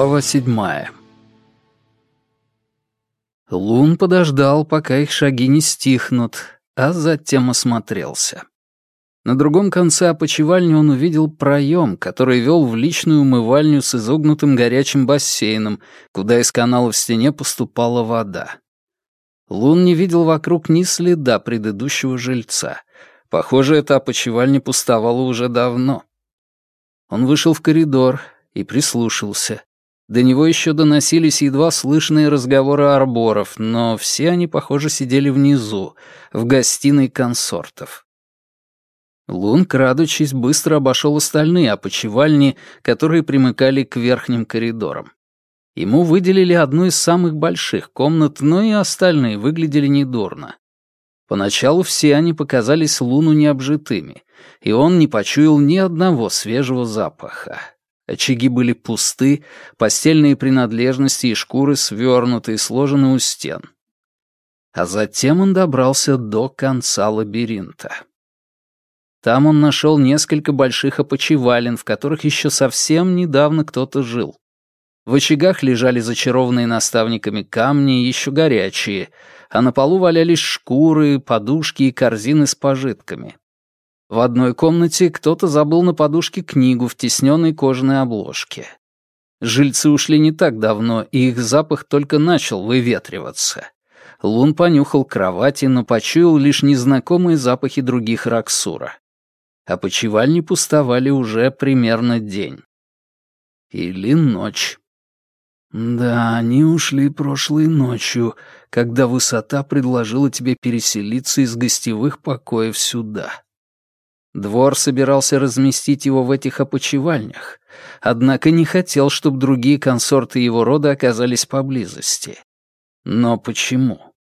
Глава седьмая Лун подождал, пока их шаги не стихнут, а затем осмотрелся. На другом конце опочивальни он увидел проем, который вел в личную умывальню с изогнутым горячим бассейном, куда из канала в стене поступала вода. Лун не видел вокруг ни следа предыдущего жильца. Похоже, эта опочивальня пустовала уже давно. Он вышел в коридор и прислушался. До него еще доносились едва слышные разговоры арборов, но все они, похоже, сидели внизу, в гостиной консортов. Лун, крадучись, быстро обошел остальные опочивальни, которые примыкали к верхним коридорам. Ему выделили одну из самых больших комнат, но и остальные выглядели недурно. Поначалу все они показались Луну необжитыми, и он не почуял ни одного свежего запаха. Очаги были пусты, постельные принадлежности и шкуры свернуты и сложены у стен. А затем он добрался до конца лабиринта. Там он нашел несколько больших опочивален, в которых еще совсем недавно кто-то жил. В очагах лежали зачарованные наставниками камни, еще горячие, а на полу валялись шкуры, подушки и корзины с пожитками. В одной комнате кто-то забыл на подушке книгу в тесненной кожаной обложке. Жильцы ушли не так давно, и их запах только начал выветриваться. Лун понюхал кровати, но почуял лишь незнакомые запахи других Раксура а почевальни пустовали уже примерно день. Или ночь. Да, они ушли прошлой ночью, когда высота предложила тебе переселиться из гостевых покоев сюда. Двор собирался разместить его в этих опочивальнях, однако не хотел, чтобы другие консорты его рода оказались поблизости. Но почему?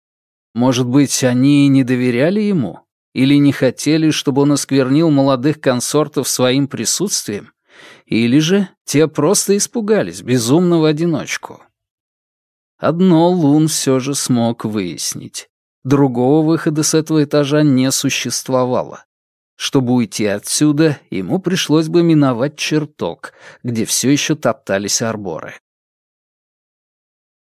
Может быть, они не доверяли ему? Или не хотели, чтобы он осквернил молодых консортов своим присутствием? Или же те просто испугались безумного одиночку? Одно Лун все же смог выяснить. Другого выхода с этого этажа не существовало. Чтобы уйти отсюда, ему пришлось бы миновать чертог, где все еще топтались арборы.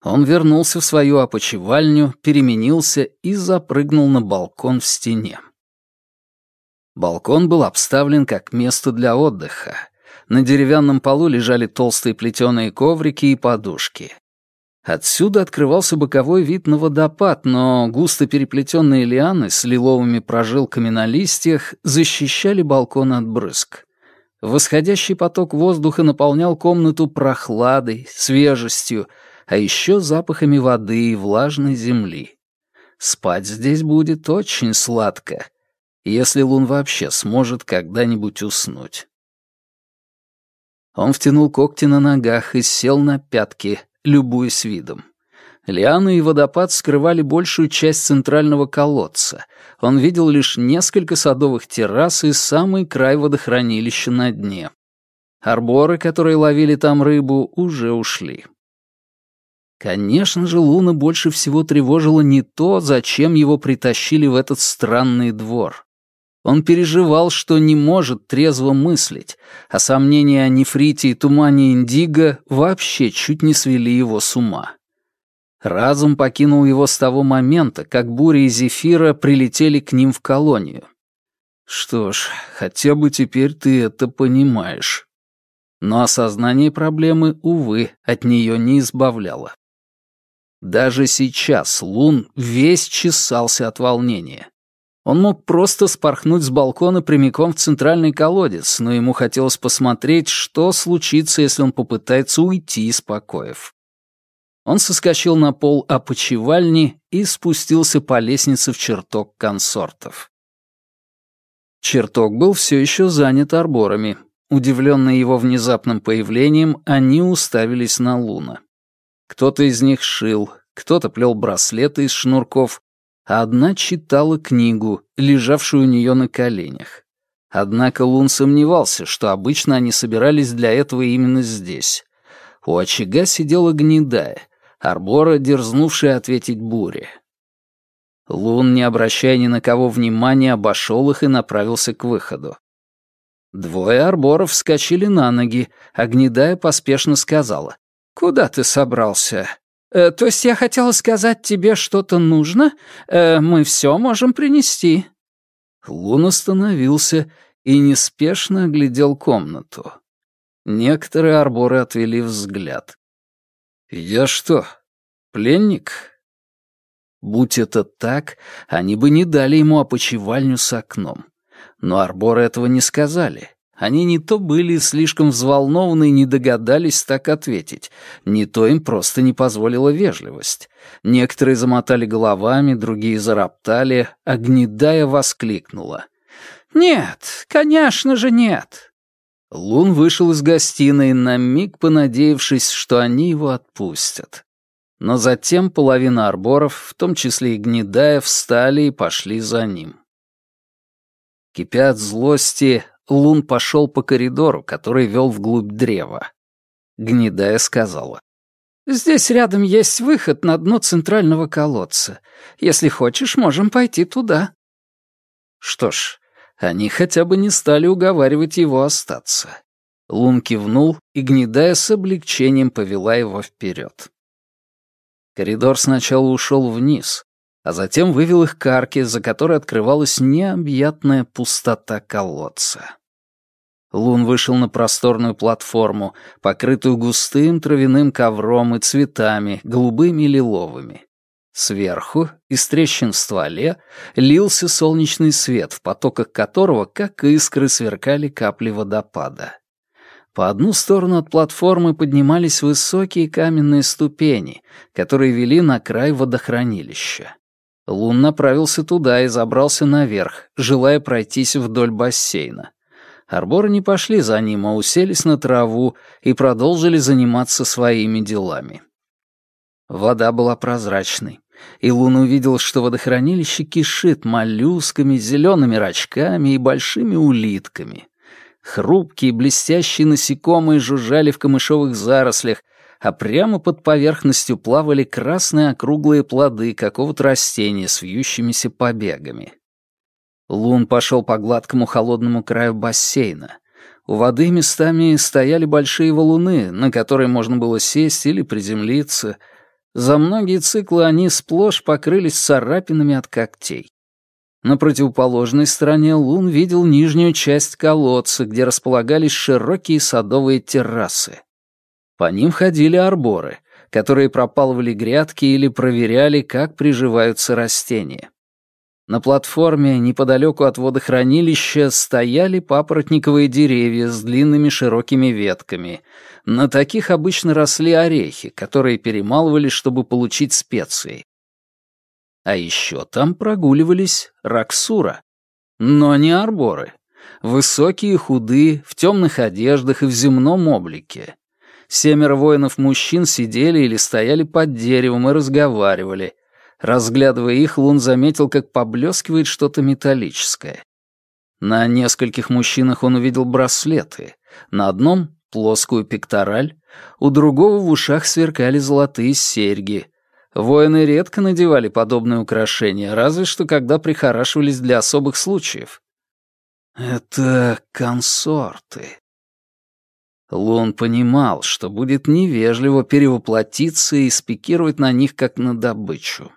Он вернулся в свою опочивальню, переменился и запрыгнул на балкон в стене. Балкон был обставлен как место для отдыха. На деревянном полу лежали толстые плетеные коврики и подушки. Отсюда открывался боковой вид на водопад, но густо переплетенные лианы с лиловыми прожилками на листьях защищали балкон от брызг. Восходящий поток воздуха наполнял комнату прохладой, свежестью, а еще запахами воды и влажной земли. Спать здесь будет очень сладко, если Лун вообще сможет когда-нибудь уснуть. Он втянул когти на ногах и сел на пятки, любуясь видом. Лианы и водопад скрывали большую часть центрального колодца. Он видел лишь несколько садовых террас и самый край водохранилища на дне. Арборы, которые ловили там рыбу, уже ушли. Конечно же, Луна больше всего тревожило не то, зачем его притащили в этот странный двор. Он переживал, что не может трезво мыслить, а сомнения о нефрите и тумане Индиго вообще чуть не свели его с ума. Разум покинул его с того момента, как буря и зефира прилетели к ним в колонию. Что ж, хотя бы теперь ты это понимаешь. Но осознание проблемы, увы, от нее не избавляло. Даже сейчас Лун весь чесался от волнения. Он мог просто спорхнуть с балкона прямиком в центральный колодец, но ему хотелось посмотреть, что случится, если он попытается уйти из покоев. Он соскочил на пол опочивальни и спустился по лестнице в чертог консортов. Чертог был все еще занят арборами. Удивленные его внезапным появлением, они уставились на Луна. Кто-то из них шил, кто-то плел браслеты из шнурков, одна читала книгу, лежавшую у нее на коленях. Однако Лун сомневался, что обычно они собирались для этого именно здесь. У очага сидела гнедая, Арбора, дерзнувшая ответить буре. Лун, не обращая ни на кого внимания, обошел их и направился к выходу. Двое арборов вскочили на ноги, а гнедая поспешно сказала. куда ты собрался? Э, то есть я хотела сказать, тебе что-то нужно? Э, мы все можем принести». Лун остановился и неспешно оглядел комнату. Некоторые арборы отвели взгляд. «Я что, пленник?» Будь это так, они бы не дали ему опочивальню с окном. Но арборы этого не сказали. Они не то были слишком взволнованы и не догадались так ответить, не то им просто не позволила вежливость. Некоторые замотали головами, другие зароптали, а гнедая воскликнула. «Нет, конечно же нет!» Лун вышел из гостиной, на миг понадеявшись, что они его отпустят. Но затем половина арборов, в том числе и гнедая, встали и пошли за ним. Кипя от злости, Лун пошел по коридору, который вел вглубь древа. Гнедая сказала. «Здесь рядом есть выход на дно центрального колодца. Если хочешь, можем пойти туда». Что ж, они хотя бы не стали уговаривать его остаться. Лун кивнул, и Гнедая с облегчением повела его вперед. Коридор сначала ушел вниз, а затем вывел их к арке, за которой открывалась необъятная пустота колодца. Лун вышел на просторную платформу, покрытую густым травяным ковром и цветами, голубыми и лиловыми. Сверху, из трещин в стволе, лился солнечный свет, в потоках которого, как искры, сверкали капли водопада. По одну сторону от платформы поднимались высокие каменные ступени, которые вели на край водохранилища. Лун направился туда и забрался наверх, желая пройтись вдоль бассейна. Арборы не пошли за ним, а уселись на траву и продолжили заниматься своими делами. Вода была прозрачной, и Лун увидел, что водохранилище кишит моллюсками, зелеными рачками и большими улитками. Хрупкие блестящие насекомые жужжали в камышовых зарослях, а прямо под поверхностью плавали красные округлые плоды какого-то растения с вьющимися побегами. Лун пошел по гладкому холодному краю бассейна. У воды местами стояли большие валуны, на которые можно было сесть или приземлиться. За многие циклы они сплошь покрылись царапинами от когтей. На противоположной стороне Лун видел нижнюю часть колодца, где располагались широкие садовые террасы. По ним ходили арборы, которые пропалывали грядки или проверяли, как приживаются растения. На платформе неподалеку от водохранилища стояли папоротниковые деревья с длинными широкими ветками. На таких обычно росли орехи, которые перемалывали, чтобы получить специи. А еще там прогуливались раксура. Но не арборы. Высокие, худые, в темных одеждах и в земном облике. Семеро воинов-мужчин сидели или стояли под деревом и разговаривали, Разглядывая их, Лун заметил, как поблескивает что-то металлическое. На нескольких мужчинах он увидел браслеты. На одном — плоскую пектораль, у другого в ушах сверкали золотые серьги. Воины редко надевали подобные украшения, разве что когда прихорашивались для особых случаев. Это консорты. Лун понимал, что будет невежливо перевоплотиться и спикировать на них как на добычу.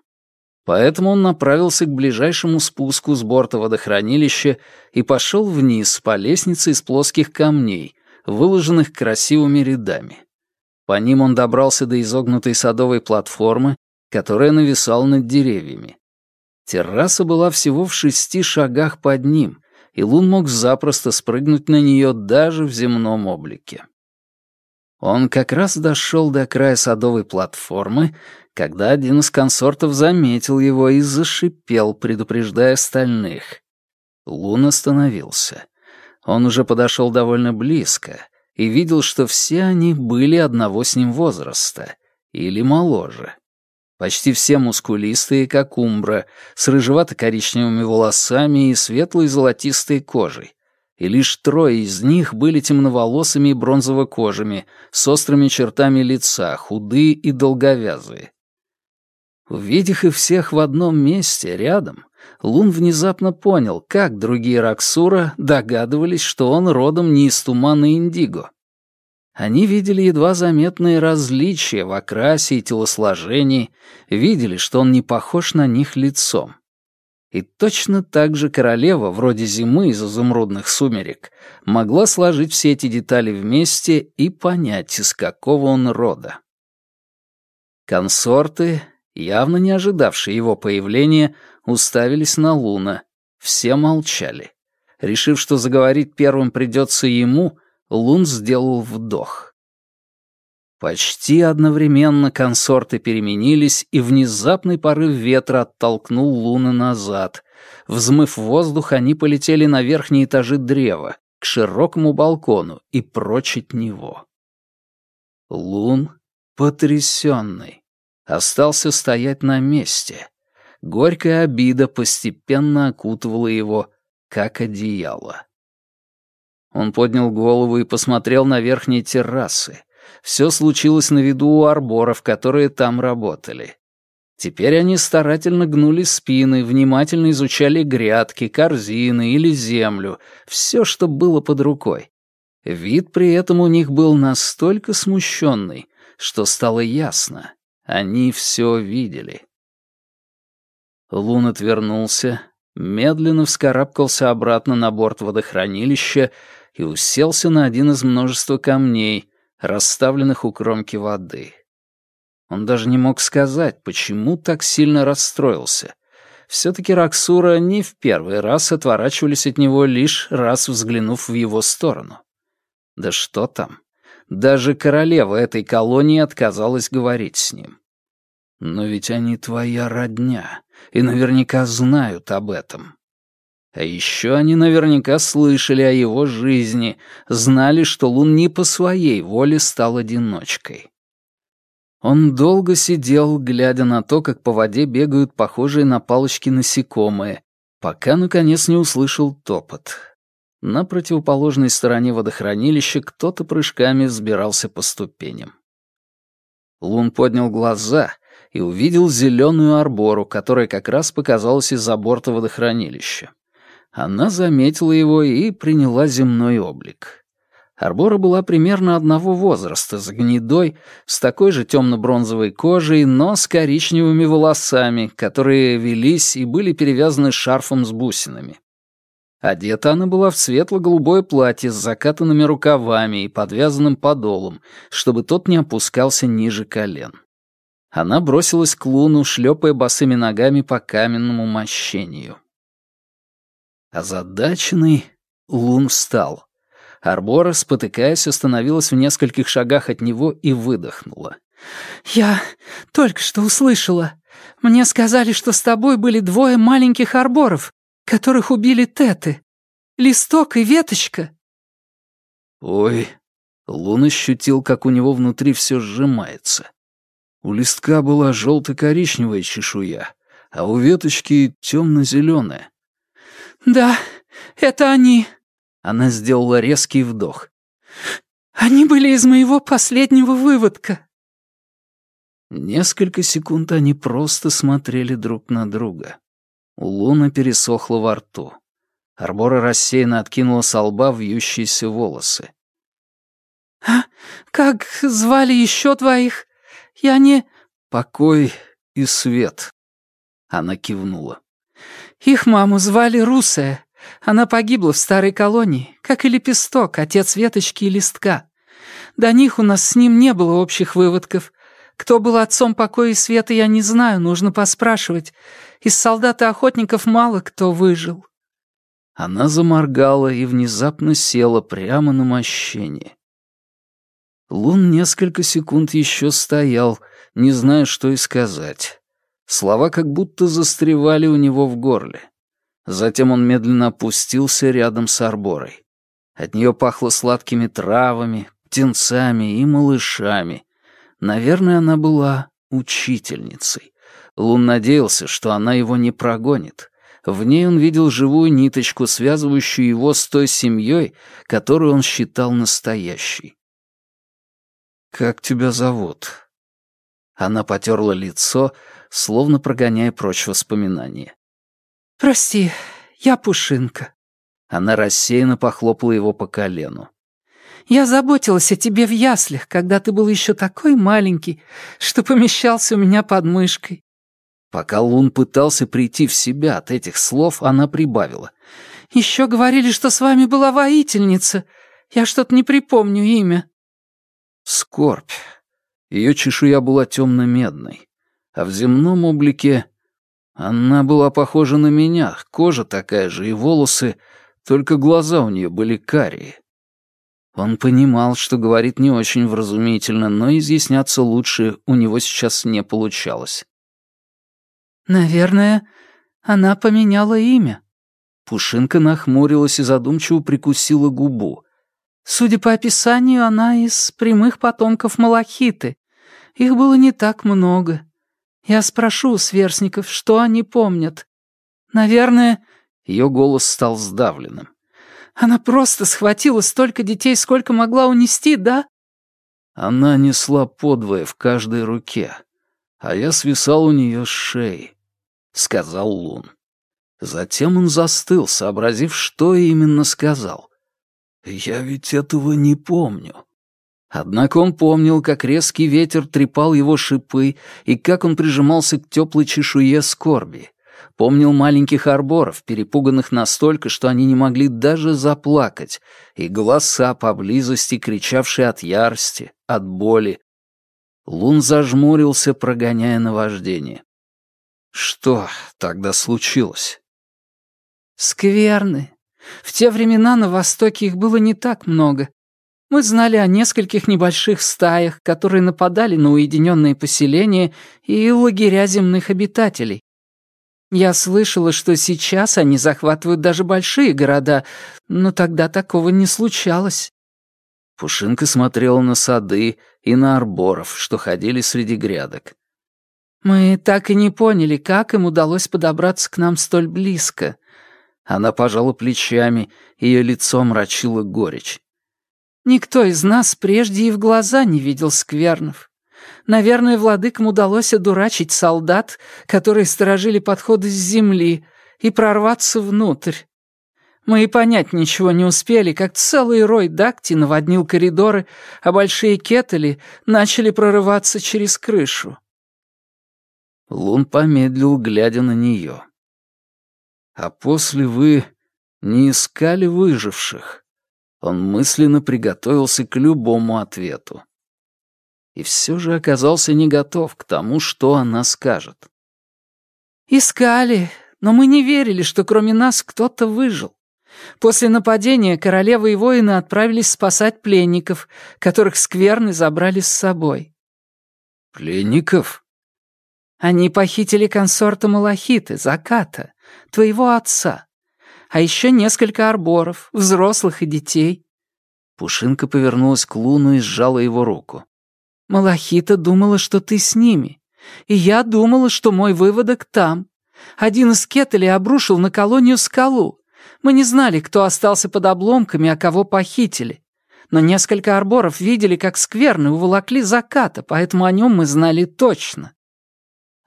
Поэтому он направился к ближайшему спуску с борта водохранилища и пошел вниз по лестнице из плоских камней, выложенных красивыми рядами. По ним он добрался до изогнутой садовой платформы, которая нависала над деревьями. Терраса была всего в шести шагах под ним, и Лун мог запросто спрыгнуть на нее даже в земном облике. Он как раз дошел до края садовой платформы когда один из консортов заметил его и зашипел, предупреждая остальных. Лун остановился. Он уже подошел довольно близко и видел, что все они были одного с ним возраста или моложе. Почти все мускулистые, как умбра, с рыжевато-коричневыми волосами и светлой золотистой кожей. И лишь трое из них были темноволосыми и бронзово-кожими, с острыми чертами лица, худые и долговязые. Увидев их всех в одном месте, рядом, Лун внезапно понял, как другие Раксура догадывались, что он родом не из тумана Индиго. Они видели едва заметные различия в окрасе и телосложении, видели, что он не похож на них лицом. И точно так же королева, вроде зимы из изумрудных сумерек, могла сложить все эти детали вместе и понять, из какого он рода. Консорты, явно не ожидавшие его появления, уставились на Луна. Все молчали. Решив, что заговорить первым придется ему, Лун сделал вдох. Почти одновременно консорты переменились, и внезапный порыв ветра оттолкнул Луна назад. Взмыв воздух, они полетели на верхние этажи древа, к широкому балкону и прочь от него. Лун, потрясенный, остался стоять на месте. Горькая обида постепенно окутывала его, как одеяло. Он поднял голову и посмотрел на верхние террасы. Все случилось на виду у арборов, которые там работали. Теперь они старательно гнули спины, внимательно изучали грядки, корзины или землю, все, что было под рукой. Вид при этом у них был настолько смущенный, что стало ясно. Они все видели. Лун отвернулся, медленно вскарабкался обратно на борт водохранилища и уселся на один из множества камней, расставленных у кромки воды. Он даже не мог сказать, почему так сильно расстроился. Все-таки Раксура не в первый раз отворачивались от него, лишь раз взглянув в его сторону. Да что там, даже королева этой колонии отказалась говорить с ним. Но ведь они твоя родня, и наверняка знают об этом. А еще они наверняка слышали о его жизни, знали, что Лун не по своей воле стал одиночкой. Он долго сидел, глядя на то, как по воде бегают похожие на палочки насекомые, пока, наконец, не услышал топот. На противоположной стороне водохранилища кто-то прыжками взбирался по ступеням. Лун поднял глаза и увидел зеленую арбору, которая как раз показалась из-за борта водохранилища. Она заметила его и приняла земной облик. Арбора была примерно одного возраста, с гнедой, с такой же темно-бронзовой кожей, но с коричневыми волосами, которые велись и были перевязаны шарфом с бусинами. Одета она была в светло-голубое платье с закатанными рукавами и подвязанным подолом, чтобы тот не опускался ниже колен. Она бросилась к луну, шлепая босыми ногами по каменному мощению. Озадаченный, Лун встал. Арбора, спотыкаясь, остановилась в нескольких шагах от него и выдохнула. «Я только что услышала. Мне сказали, что с тобой были двое маленьких арборов, которых убили теты. Листок и веточка». «Ой». Лун ощутил, как у него внутри все сжимается. У листка была желто-коричневая чешуя, а у веточки темно-зеленая. «Да, это они». Она сделала резкий вдох. «Они были из моего последнего выводка». Несколько секунд они просто смотрели друг на друга. У Луны пересохло во рту. Арбора рассеянно откинула со лба вьющиеся волосы. «А как звали еще твоих? Я не...» «Покой и свет». Она кивнула. Их маму звали Русая. Она погибла в старой колонии, как и Лепесток, отец веточки и листка. До них у нас с ним не было общих выводков. Кто был отцом покоя и света, я не знаю, нужно поспрашивать. Из солдат и охотников мало кто выжил». Она заморгала и внезапно села прямо на мощение. Лун несколько секунд еще стоял, не зная, что и сказать. Слова как будто застревали у него в горле. Затем он медленно опустился рядом с арборой. От нее пахло сладкими травами, птенцами и малышами. Наверное, она была учительницей. Лун надеялся, что она его не прогонит. В ней он видел живую ниточку, связывающую его с той семьей, которую он считал настоящей. «Как тебя зовут?» Она потерла лицо, словно прогоняя прочь воспоминания. «Прости, я Пушинка». Она рассеянно похлопала его по колену. Я заботилась о тебе в яслях, когда ты был еще такой маленький, что помещался у меня под мышкой». Пока Лун пытался прийти в себя от этих слов, она прибавила. «Еще говорили, что с вами была воительница. Я что-то не припомню имя». Скорбь. Ее чешуя была темно-медной, а в земном облике она была похожа на меня, кожа такая же и волосы, только глаза у нее были карие. Он понимал, что говорит не очень вразумительно, но изъясняться лучше у него сейчас не получалось. «Наверное, она поменяла имя». Пушинка нахмурилась и задумчиво прикусила губу. «Судя по описанию, она из прямых потомков Малахиты. Их было не так много. Я спрошу у сверстников, что они помнят. Наверное...» Ее голос стал сдавленным. Она просто схватила столько детей, сколько могла унести, да?» Она несла подвое в каждой руке, а я свисал у нее с шеи, — сказал Лун. Затем он застыл, сообразив, что именно сказал. «Я ведь этого не помню». Однако он помнил, как резкий ветер трепал его шипы и как он прижимался к теплой чешуе скорби. Помнил маленьких арборов, перепуганных настолько, что они не могли даже заплакать, и голоса поблизости, кричавшие от ярости, от боли. Лун зажмурился, прогоняя наваждение. Что тогда случилось? Скверны. В те времена на Востоке их было не так много. Мы знали о нескольких небольших стаях, которые нападали на уединенные поселения и лагеря земных обитателей. Я слышала, что сейчас они захватывают даже большие города, но тогда такого не случалось». Пушинка смотрела на сады и на арборов, что ходили среди грядок. «Мы так и не поняли, как им удалось подобраться к нам столь близко». Она пожала плечами, ее лицо мрачило горечь. «Никто из нас прежде и в глаза не видел сквернов. Наверное, владыкам удалось одурачить солдат, которые сторожили подходы с земли, и прорваться внутрь. Мы и понять ничего не успели, как целый рой дакти наводнил коридоры, а большие кетали начали прорываться через крышу. Лун помедлил, глядя на нее. «А после вы не искали выживших?» Он мысленно приготовился к любому ответу и все же оказался не готов к тому, что она скажет. «Искали, но мы не верили, что кроме нас кто-то выжил. После нападения королева и воины отправились спасать пленников, которых скверны забрали с собой». «Пленников?» «Они похитили консорта Малахиты, Заката, твоего отца, а еще несколько арборов, взрослых и детей». Пушинка повернулась к Луну и сжала его руку. Малахита думала, что ты с ними. И я думала, что мой выводок там. Один из кетелей обрушил на колонию скалу. Мы не знали, кто остался под обломками, а кого похитили. Но несколько арборов видели, как скверны уволокли заката, поэтому о нем мы знали точно.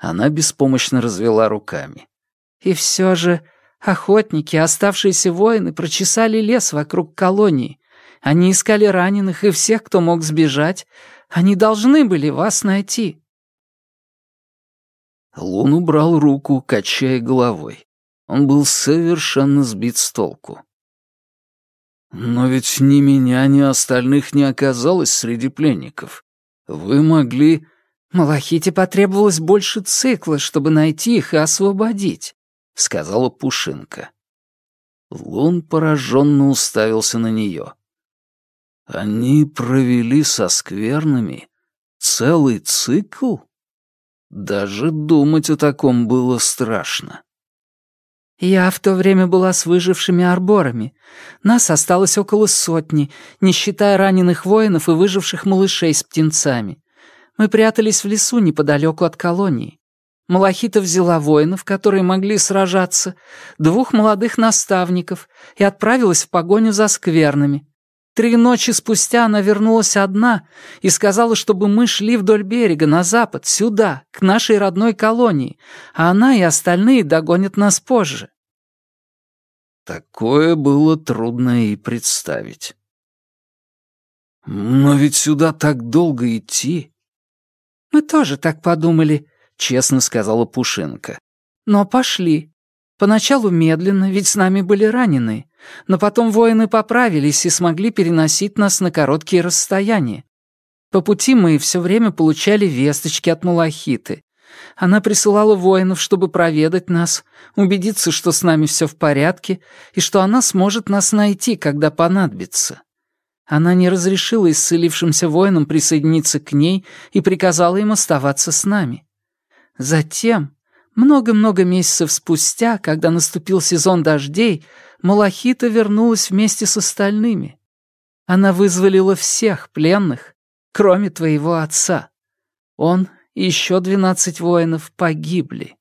Она беспомощно развела руками. И все же охотники, оставшиеся воины, прочесали лес вокруг колонии. Они искали раненых и всех, кто мог сбежать, они должны были вас найти». Лун убрал руку, качая головой. Он был совершенно сбит с толку. «Но ведь ни меня, ни остальных не оказалось среди пленников. Вы могли...» «Малахите потребовалось больше цикла, чтобы найти их и освободить», — сказала Пушинка. Лун пораженно уставился на нее. Они провели со скверными целый цикл? Даже думать о таком было страшно. Я в то время была с выжившими арборами. Нас осталось около сотни, не считая раненых воинов и выживших малышей с птенцами. Мы прятались в лесу неподалеку от колонии. Малахита взяла воинов, которые могли сражаться, двух молодых наставников и отправилась в погоню за скверными. Три ночи спустя она вернулась одна и сказала, чтобы мы шли вдоль берега, на запад, сюда, к нашей родной колонии, а она и остальные догонят нас позже. Такое было трудно и представить. «Но ведь сюда так долго идти». «Мы тоже так подумали», — честно сказала Пушинка. «Но пошли. Поначалу медленно, ведь с нами были раненые, но потом воины поправились и смогли переносить нас на короткие расстояния. По пути мы все время получали весточки от Малахиты. Она присылала воинов, чтобы проведать нас, убедиться, что с нами все в порядке и что она сможет нас найти, когда понадобится. Она не разрешила исцелившимся воинам присоединиться к ней и приказала им оставаться с нами. Затем, много-много месяцев спустя, когда наступил сезон дождей, Малахита вернулась вместе с остальными. Она вызволила всех пленных, кроме твоего отца. Он и еще двенадцать воинов погибли».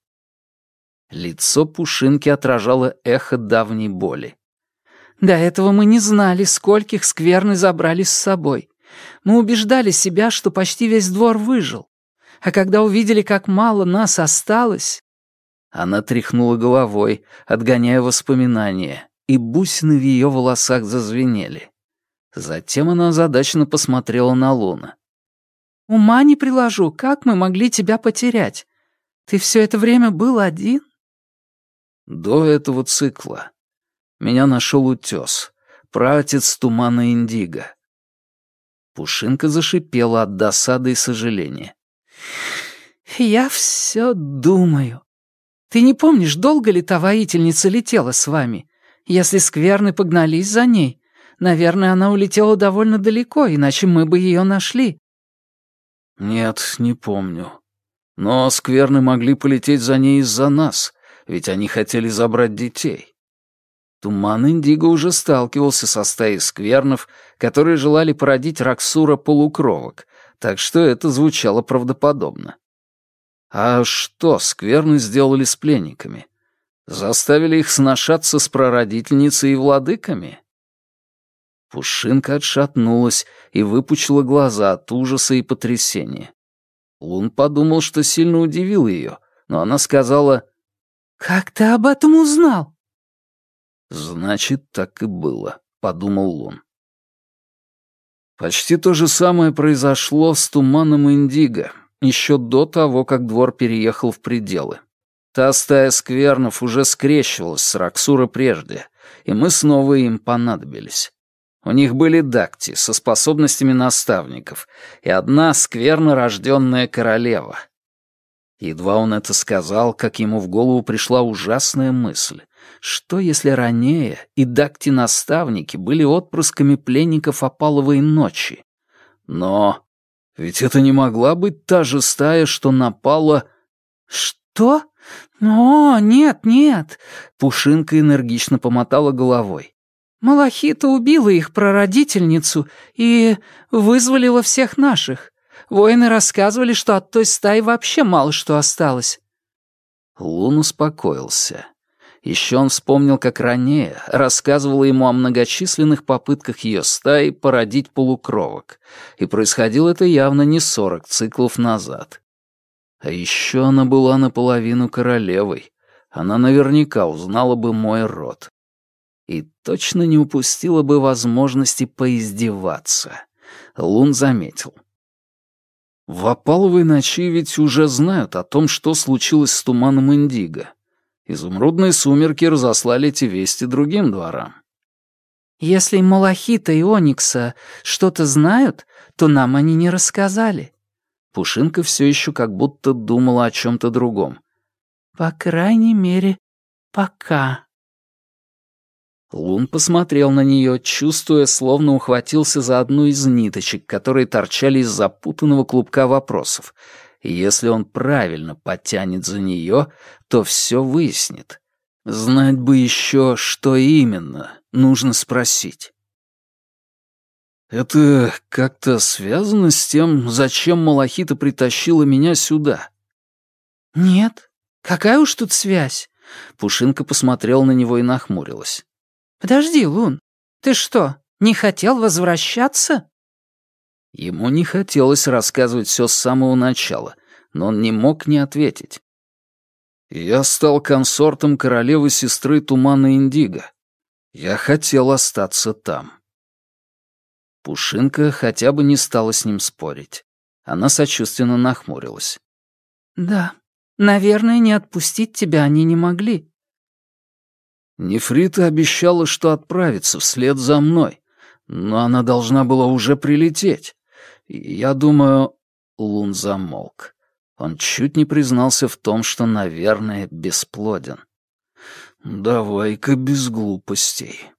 Лицо Пушинки отражало эхо давней боли. «До этого мы не знали, скольких скверны забрали с собой. Мы убеждали себя, что почти весь двор выжил. А когда увидели, как мало нас осталось, она тряхнула головой, отгоняя воспоминания, и бусины в ее волосах зазвенели. Затем она озадаченно посмотрела на Луна. «Ума не приложу, как мы могли тебя потерять? Ты все это время был один?» До этого цикла меня нашел утес, пратец тумана Индиго. Пушинка зашипела от досады и сожаления. «Я все думаю. Ты не помнишь, долго ли та воительница летела с вами? Если скверны погнались за ней, наверное, она улетела довольно далеко, иначе мы бы ее нашли». «Нет, не помню. Но скверны могли полететь за ней из-за нас, ведь они хотели забрать детей». Туман Индиго уже сталкивался со стаей сквернов, которые желали породить Раксура полукровок, так что это звучало правдоподобно. А что скверны сделали с пленниками? Заставили их сношаться с прародительницей и владыками? Пушинка отшатнулась и выпучила глаза от ужаса и потрясения. Лун подумал, что сильно удивил ее, но она сказала «Как ты об этом узнал?» «Значит, так и было», — подумал Лун. Почти то же самое произошло с туманом Индиго, еще до того, как двор переехал в пределы. Та стая сквернов уже скрещивалась с Раксура прежде, и мы снова им понадобились. У них были дакти со способностями наставников и одна скверно рожденная королева. Едва он это сказал, как ему в голову пришла ужасная мысль. Что, если ранее и дакти-наставники были отпрысками пленников опаловой ночи? Но ведь это не могла быть та же стая, что напала... Что? О, нет, нет. Пушинка энергично помотала головой. Малахита убила их прародительницу и вызволила всех наших. Воины рассказывали, что от той стаи вообще мало что осталось. Лун успокоился. Еще он вспомнил, как ранее рассказывала ему о многочисленных попытках ее стаи породить полукровок, и происходило это явно не сорок циклов назад. А еще она была наполовину королевой. Она наверняка узнала бы мой род. И точно не упустила бы возможности поиздеваться. Лун заметил. В опаловой ночи ведь уже знают о том, что случилось с туманом Индиго. Изумрудные сумерки разослали эти вести другим дворам. «Если Малахита и Оникса что-то знают, то нам они не рассказали». Пушинка все еще как будто думала о чем-то другом. «По крайней мере, пока». Лун посмотрел на нее, чувствуя, словно ухватился за одну из ниточек, которые торчали из запутанного клубка вопросов, и если он правильно потянет за нее, то все выяснит. Знать бы еще, что именно, нужно спросить. «Это как-то связано с тем, зачем Малахита притащила меня сюда?» «Нет. Какая уж тут связь?» Пушинка посмотрел на него и нахмурилась. «Подожди, Лун, ты что, не хотел возвращаться?» Ему не хотелось рассказывать все с самого начала, но он не мог не ответить. «Я стал консортом королевы сестры Тумана Индиго. Я хотел остаться там». Пушинка хотя бы не стала с ним спорить. Она сочувственно нахмурилась. «Да, наверное, не отпустить тебя они не могли». Нефрита обещала, что отправится вслед за мной, но она должна была уже прилететь. Я думаю...» Лун замолк. Он чуть не признался в том, что, наверное, бесплоден. «Давай-ка без глупостей».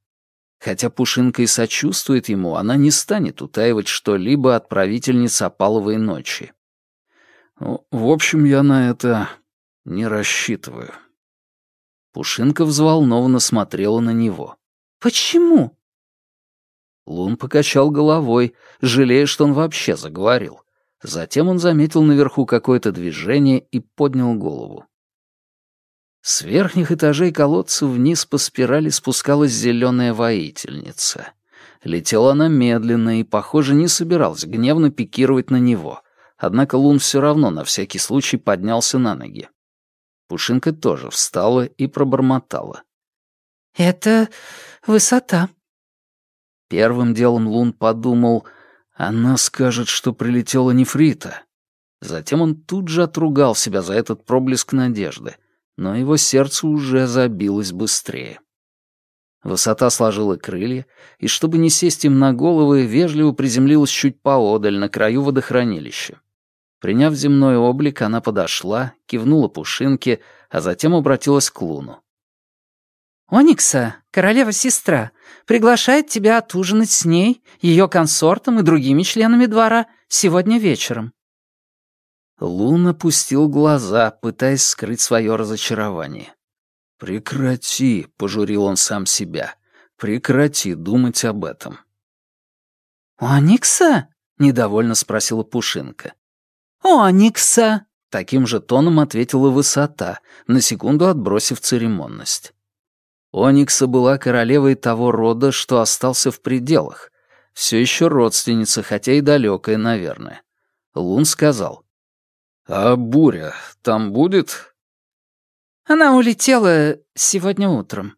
Хотя Пушинка и сочувствует ему, она не станет утаивать что-либо от правительницы Опаловой ночи. В общем, я на это не рассчитываю. Пушинка взволнованно смотрела на него. «Почему?» Лун покачал головой, жалея, что он вообще заговорил. Затем он заметил наверху какое-то движение и поднял голову. С верхних этажей колодца вниз по спирали спускалась зеленая воительница. Летела она медленно и, похоже, не собиралась гневно пикировать на него. Однако Лун все равно на всякий случай поднялся на ноги. Пушинка тоже встала и пробормотала. «Это высота». Первым делом Лун подумал, она скажет, что прилетела нефрита. Затем он тут же отругал себя за этот проблеск надежды, но его сердце уже забилось быстрее. Высота сложила крылья, и, чтобы не сесть им на головы, вежливо приземлилась чуть поодаль, на краю водохранилища. Приняв земной облик, она подошла, кивнула Пушинке, а затем обратилась к Луну. «Оникса, королева-сестра, приглашает тебя отужинать с ней, ее консортом и другими членами двора сегодня вечером». Лун опустил глаза, пытаясь скрыть свое разочарование. «Прекрати», — пожурил он сам себя, — «прекрати думать об этом». «Оникса?» — недовольно спросила Пушинка. «Оникса!» — таким же тоном ответила высота, на секунду отбросив церемонность. Оникса была королевой того рода, что остался в пределах. Все еще родственница, хотя и далекая, наверное. Лун сказал. «А буря там будет?» «Она улетела сегодня утром».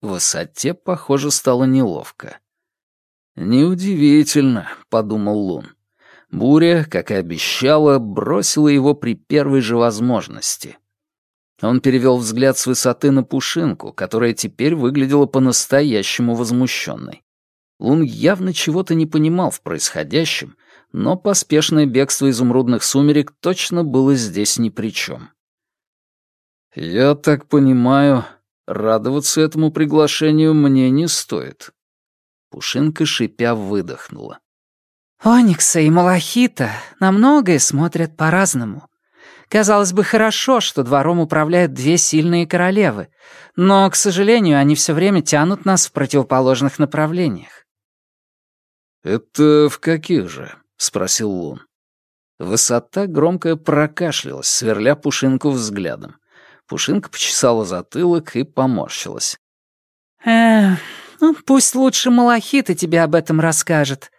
Высоте, похоже, стало неловко. «Неудивительно», — подумал Лун. Буря, как и обещала, бросила его при первой же возможности. Он перевел взгляд с высоты на Пушинку, которая теперь выглядела по-настоящему возмущенной. Лун явно чего-то не понимал в происходящем, но поспешное бегство изумрудных сумерек точно было здесь ни при чем. «Я так понимаю, радоваться этому приглашению мне не стоит». Пушинка, шипя, выдохнула. Оникса и Малахита на многое смотрят по-разному. Казалось бы, хорошо, что двором управляют две сильные королевы, но, к сожалению, они все время тянут нас в противоположных направлениях. «Это в каких же?» — спросил Лун. Высота громко прокашлялась, сверля Пушинку взглядом. Пушинка почесала затылок и поморщилась. «Эх, ну пусть лучше Малахита тебе об этом расскажет»,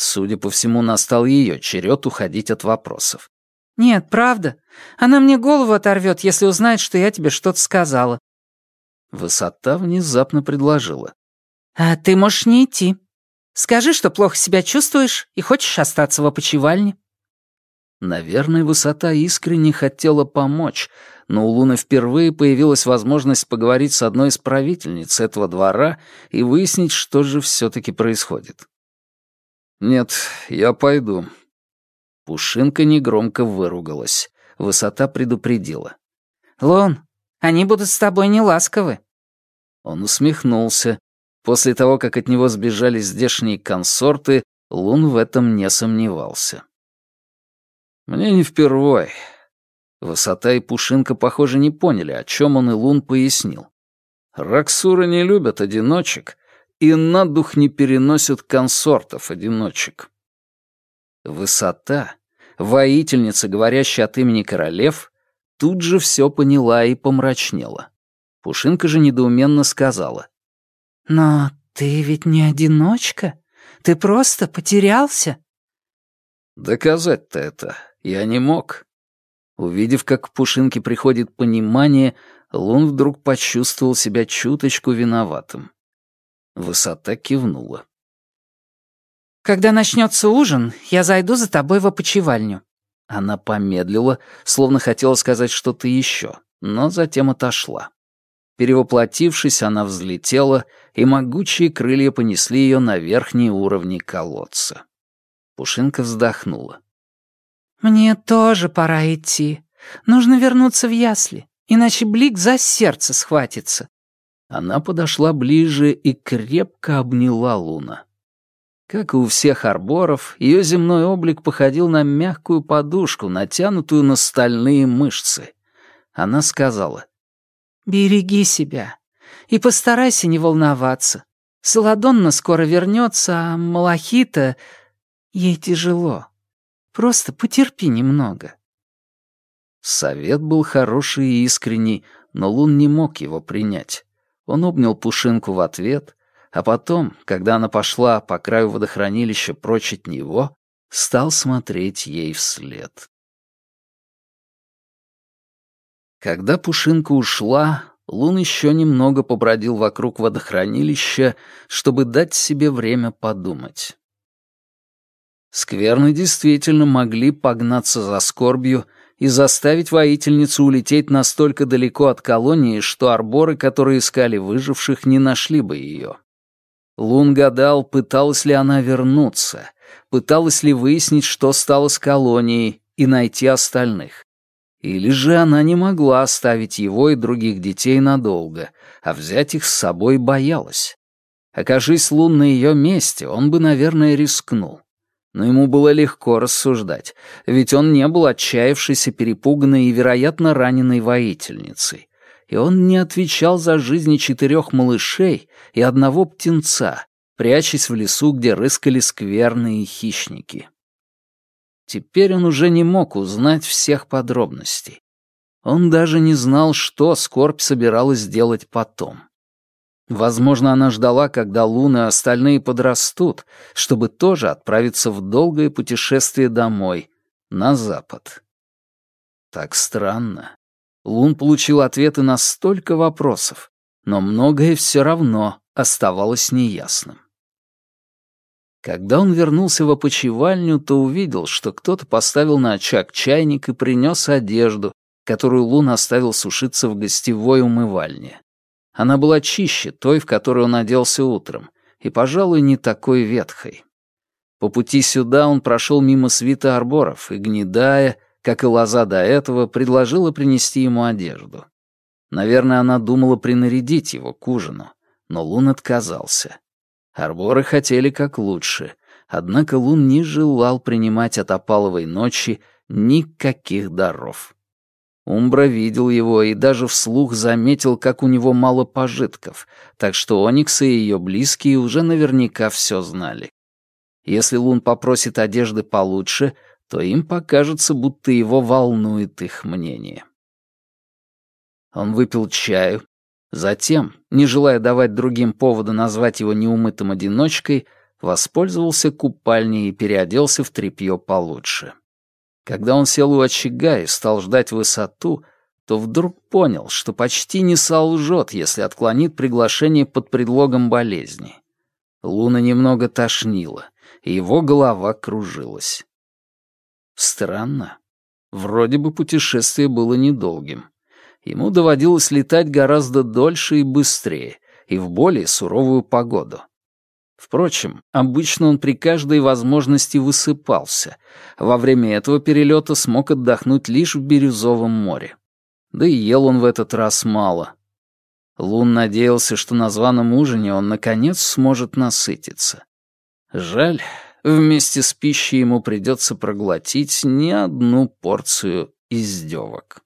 Судя по всему, настал ее черед уходить от вопросов. «Нет, правда. Она мне голову оторвет, если узнает, что я тебе что-то сказала». Высота внезапно предложила. «А ты можешь не идти. Скажи, что плохо себя чувствуешь и хочешь остаться в опочивальне». Наверное, Высота искренне хотела помочь, но у Луны впервые появилась возможность поговорить с одной из правительниц этого двора и выяснить, что же все-таки происходит. «Нет, я пойду». Пушинка негромко выругалась. Высота предупредила. «Лон, они будут с тобой неласковы». Он усмехнулся. После того, как от него сбежали здешние консорты, Лун в этом не сомневался. «Мне не впервой». Высота и Пушинка, похоже, не поняли, о чем он и Лун пояснил. Раксуры не любят одиночек, и на дух не переносят консортов-одиночек. Высота, воительница, говорящая от имени королев, тут же все поняла и помрачнела. Пушинка же недоуменно сказала. «Но ты ведь не одиночка. Ты просто потерялся». Доказать-то это я не мог. Увидев, как к Пушинке приходит понимание, Лун вдруг почувствовал себя чуточку виноватым. Высота кивнула. Когда начнется ужин, я зайду за тобой в опочивальню». Она помедлила, словно хотела сказать что-то еще, но затем отошла. Перевоплотившись, она взлетела, и могучие крылья понесли ее на верхние уровни колодца. Пушинка вздохнула. «Мне тоже пора идти. Нужно вернуться в ясли, иначе Блик за сердце схватится». Она подошла ближе и крепко обняла Луна. Как и у всех арборов, ее земной облик походил на мягкую подушку, натянутую на стальные мышцы. Она сказала, «Береги себя и постарайся не волноваться. Саладонна скоро вернется, а Малахита... Ей тяжело. Просто потерпи немного». Совет был хороший и искренний, но Лун не мог его принять. Он обнял Пушинку в ответ, а потом, когда она пошла по краю водохранилища прочь от него, стал смотреть ей вслед. Когда Пушинка ушла, Лун еще немного побродил вокруг водохранилища, чтобы дать себе время подумать. Скверны действительно могли погнаться за скорбью и заставить воительницу улететь настолько далеко от колонии, что арборы, которые искали выживших, не нашли бы ее. Лун гадал, пыталась ли она вернуться, пыталась ли выяснить, что стало с колонией, и найти остальных. Или же она не могла оставить его и других детей надолго, а взять их с собой боялась. Окажись Лун на ее месте, он бы, наверное, рискнул. Но ему было легко рассуждать, ведь он не был отчаявшейся, перепуганной и, вероятно, раненой воительницей и он не отвечал за жизни четырех малышей и одного птенца, прячась в лесу, где рыскали скверные хищники. Теперь он уже не мог узнать всех подробностей. Он даже не знал, что Скорбь собиралась сделать потом. Возможно, она ждала, когда Луна и остальные подрастут, чтобы тоже отправиться в долгое путешествие домой, на запад. Так странно. Лун получил ответы на столько вопросов, но многое все равно оставалось неясным. Когда он вернулся в опочивальню, то увидел, что кто-то поставил на очаг чайник и принес одежду, которую Лун оставил сушиться в гостевой умывальне. Она была чище той, в которой он оделся утром, и, пожалуй, не такой ветхой. По пути сюда он прошел мимо свита арборов и, гнедая, как и лоза до этого, предложила принести ему одежду. Наверное, она думала принарядить его к ужину, но Лун отказался. Арборы хотели как лучше, однако Лун не желал принимать от опаловой ночи никаких даров. Умбра видел его и даже вслух заметил, как у него мало пожитков, так что Оникс и ее близкие уже наверняка все знали. Если Лун попросит одежды получше — то им покажется, будто его волнует их мнение. Он выпил чаю, затем, не желая давать другим повода назвать его неумытым одиночкой, воспользовался купальней и переоделся в тряпье получше. Когда он сел у очага и стал ждать высоту, то вдруг понял, что почти не солжет, если отклонит приглашение под предлогом болезни. Луна немного тошнила, и его голова кружилась. Странно. Вроде бы путешествие было недолгим. Ему доводилось летать гораздо дольше и быстрее, и в более суровую погоду. Впрочем, обычно он при каждой возможности высыпался. Во время этого перелета смог отдохнуть лишь в Бирюзовом море. Да и ел он в этот раз мало. Лун надеялся, что на званом ужине он наконец сможет насытиться. Жаль, Вместе с пищей ему придется проглотить не одну порцию издевок.